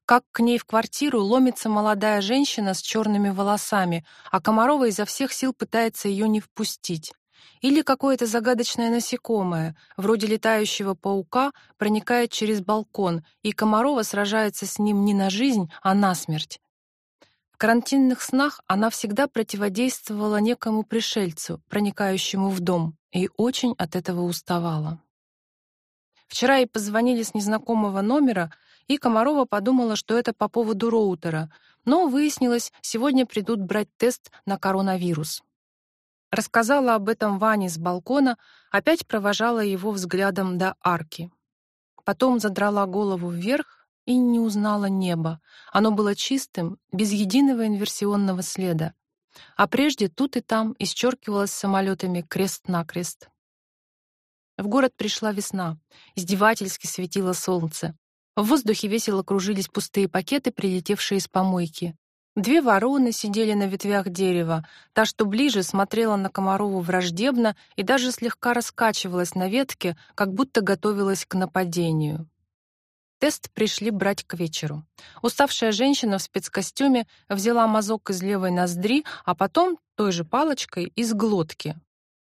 Как к ней в квартиру ломится молодая женщина с черными волосами, а Комарова изо всех сил пытается ее не впустить. Или какое-то загадочное насекомое, вроде летающего паука, проникает через балкон, и Комарова сражается с ним не на жизнь, а на смерть. В карантинных снах она всегда противодействовала некому пришельцу, проникающему в дом, и очень от этого уставала. Вчера ей позвонили с незнакомого номера, и Комарова подумала, что это по поводу роутера, но выяснилось, сегодня придут брать тест на коронавирус. Рассказала об этом Ване с балкона, опять провожала его взглядом до арки. Потом задрала голову вверх и не узнала небо. Оно было чистым, без единого инверсионного следа. А прежде тут и там исчеркивалось самолетами крест-накрест. В город пришла весна. Издевательски светило солнце. В воздухе весело кружились пустые пакеты, прилетевшие с помойки. Две вороны сидели на ветвях дерева. Та, что ближе, смотрела на Комарову враждебно и даже слегка раскачивалась на ветке, как будто готовилась к нападению. Тест пришли брать к вечеру. Уставшая женщина в спецкостюме взяла мазок из левой ноздри, а потом той же палочкой из глотки.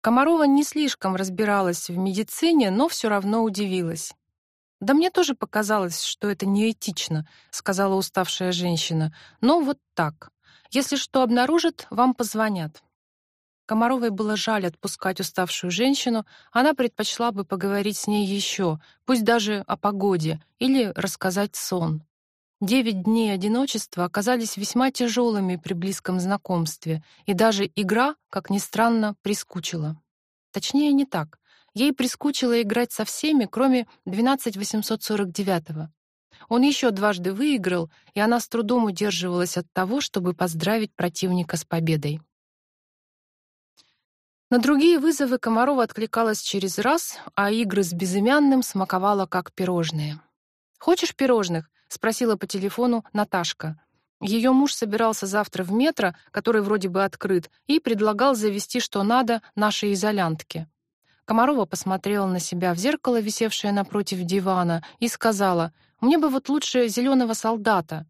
Комарова не слишком разбиралась в медицине, но все равно удивилась. Да мне тоже показалось, что это неэтично, сказала уставшая женщина. Но вот так. Если что обнаружат, вам позвонят. Комаровой было жаль отпускать уставшую женщину, она предпочла бы поговорить с ней еще, пусть даже о погоде, или рассказать сон. Девять дней одиночества оказались весьма тяжелыми при близком знакомстве, и даже игра, как ни странно, прискучила. Точнее, не так. Ей прискучило играть со всеми, кроме 12849-го. Он еще дважды выиграл, и она с трудом удерживалась от того, чтобы поздравить противника с победой. На другие вызовы Комарова откликалась через раз, а игры с безымянным смаковала как пирожные. «Хочешь пирожных?» — спросила по телефону Наташка. Ее муж собирался завтра в метро, который вроде бы открыт, и предлагал завести что надо нашей изолянтке. Комарова посмотрела на себя в зеркало, висевшее напротив дивана, и сказала: "Мне бы вот лучше зеленого солдата".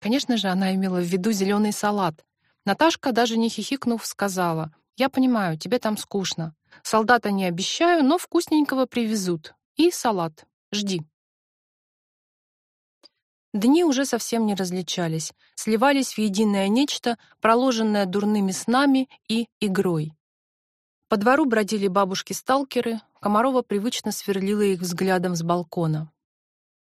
Конечно же, она имела в виду зеленый салат. Наташка даже не хихикнув сказала: "Я понимаю, тебе там скучно. Солдата не обещаю, но вкусненького привезут. И салат. Жди". Дни уже совсем не различались, сливались в единое нечто, проложенное дурными снами и игрой. По двору бродили бабушки-сталкеры, Комарова привычно сверлила их взглядом с балкона.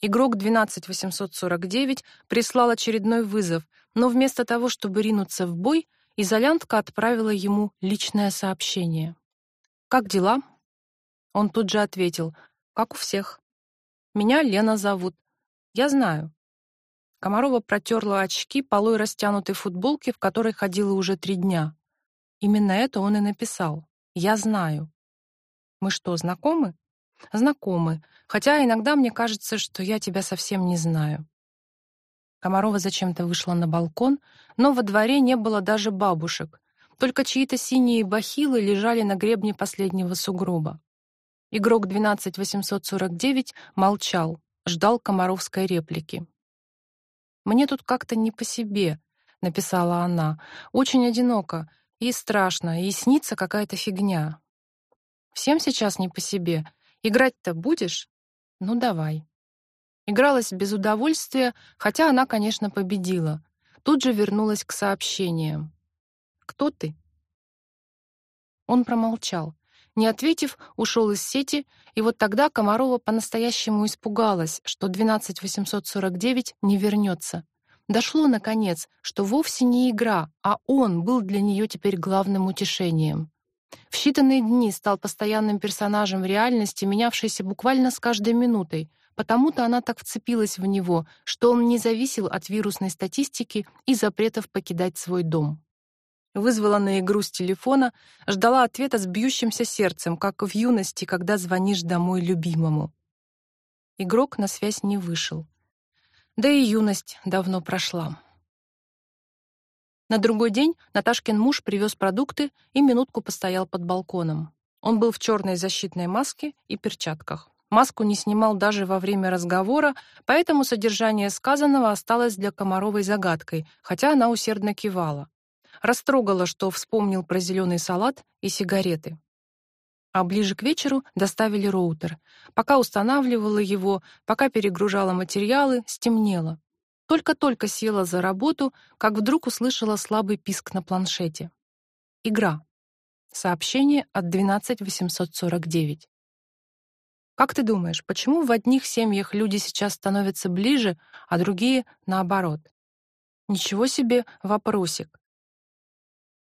Игрок 12849 прислал очередной вызов, но вместо того, чтобы ринуться в бой, изолянтка отправила ему личное сообщение. «Как дела?» Он тут же ответил, «Как у всех. Меня Лена зовут. Я знаю. Комарова протерла очки полой растянутой футболки, в которой ходила уже три дня. Именно это он и написал. «Я знаю». Мы что, знакомы? Знакомы, хотя иногда мне кажется, что я тебя совсем не знаю. Комарова зачем-то вышла на балкон, но во дворе не было даже бабушек. Только чьи-то синие бахилы лежали на гребне последнего сугроба. Игрок 12849 молчал, ждал комаровской реплики. Мне тут как-то не по себе, написала она. Очень одиноко и страшно, и снится какая-то фигня. Всем сейчас не по себе. Играть-то будешь? Ну давай. Игралась без удовольствия, хотя она, конечно, победила. Тут же вернулась к сообщениям. Кто ты? Он промолчал. Не ответив, ушел из сети, и вот тогда Комарова по-настоящему испугалась, что 12849 не вернется. Дошло наконец, что вовсе не игра, а он был для нее теперь главным утешением. В считанные дни стал постоянным персонажем реальности, менявшейся буквально с каждой минутой. Потому-то она так вцепилась в него, что он не зависел от вирусной статистики и запретов покидать свой дом вызвала на игру с телефона, ждала ответа с бьющимся сердцем, как в юности, когда звонишь домой любимому. Игрок на связь не вышел. Да и юность давно прошла. На другой день Наташкин муж привез продукты и минутку постоял под балконом. Он был в черной защитной маске и перчатках. Маску не снимал даже во время разговора, поэтому содержание сказанного осталось для Комаровой загадкой, хотя она усердно кивала. Растрогало, что вспомнил про зеленый салат и сигареты. А ближе к вечеру доставили роутер. Пока устанавливала его, пока перегружала материалы, стемнело. Только-только села за работу, как вдруг услышала слабый писк на планшете. Игра. Сообщение от 12849. Как ты думаешь, почему в одних семьях люди сейчас становятся ближе, а другие наоборот? Ничего себе вопросик.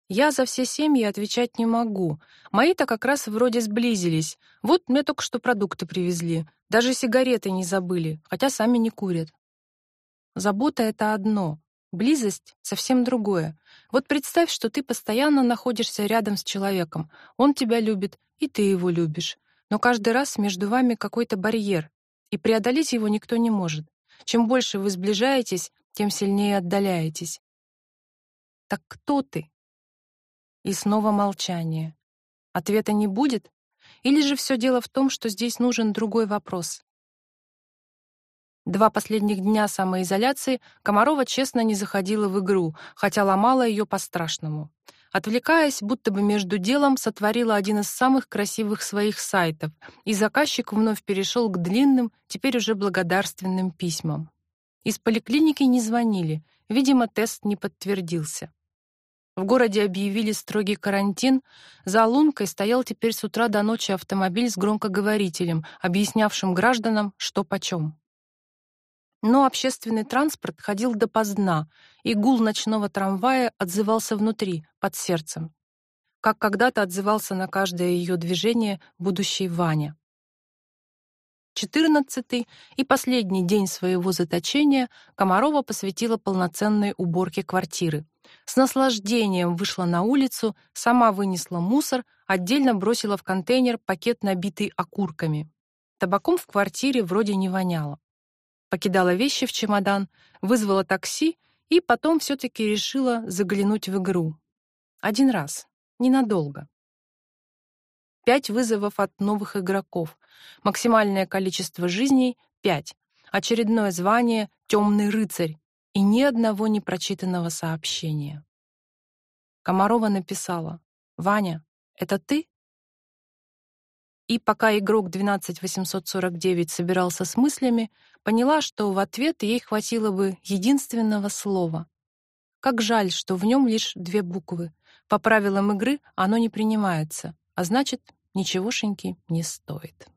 Я за все семьи отвечать не могу. Мои-то как раз вроде сблизились. Вот мне только что продукты привезли. Даже сигареты не забыли, хотя сами не курят. Забота — это одно. Близость — совсем другое. Вот представь, что ты постоянно находишься рядом с человеком. Он тебя любит, и ты его любишь. Но каждый раз между вами какой-то барьер, и преодолеть его никто не может. Чем больше вы сближаетесь, тем сильнее отдаляетесь. Так кто ты? И снова молчание. Ответа не будет? Или же все дело в том, что здесь нужен другой вопрос? Два последних дня самоизоляции Комарова честно не заходила в игру, хотя ломала ее по-страшному. Отвлекаясь, будто бы между делом, сотворила один из самых красивых своих сайтов, и заказчик вновь перешел к длинным, теперь уже благодарственным письмам. Из поликлиники не звонили, видимо, тест не подтвердился. В городе объявили строгий карантин. За лункой стоял теперь с утра до ночи автомобиль с громкоговорителем, объяснявшим гражданам, что почем. Но общественный транспорт ходил допоздна, и гул ночного трамвая отзывался внутри, под сердцем. как когда-то отзывался на каждое ее движение будущий Ваня. Четырнадцатый и последний день своего заточения Комарова посвятила полноценной уборке квартиры. С наслаждением вышла на улицу, сама вынесла мусор, отдельно бросила в контейнер пакет, набитый окурками. Табаком в квартире вроде не воняло. Покидала вещи в чемодан, вызвала такси и потом все таки решила заглянуть в игру. Один раз, ненадолго. Пять вызовов от новых игроков. Максимальное количество жизней — пять. Очередное звание — темный рыцарь. И ни одного непрочитанного сообщения. Комарова написала «Ваня, это ты?» И пока игрок 12849 собирался с мыслями, поняла, что в ответ ей хватило бы единственного слова. Как жаль, что в нем лишь две буквы. По правилам игры оно не принимается, а значит, ничегошеньки не стоит.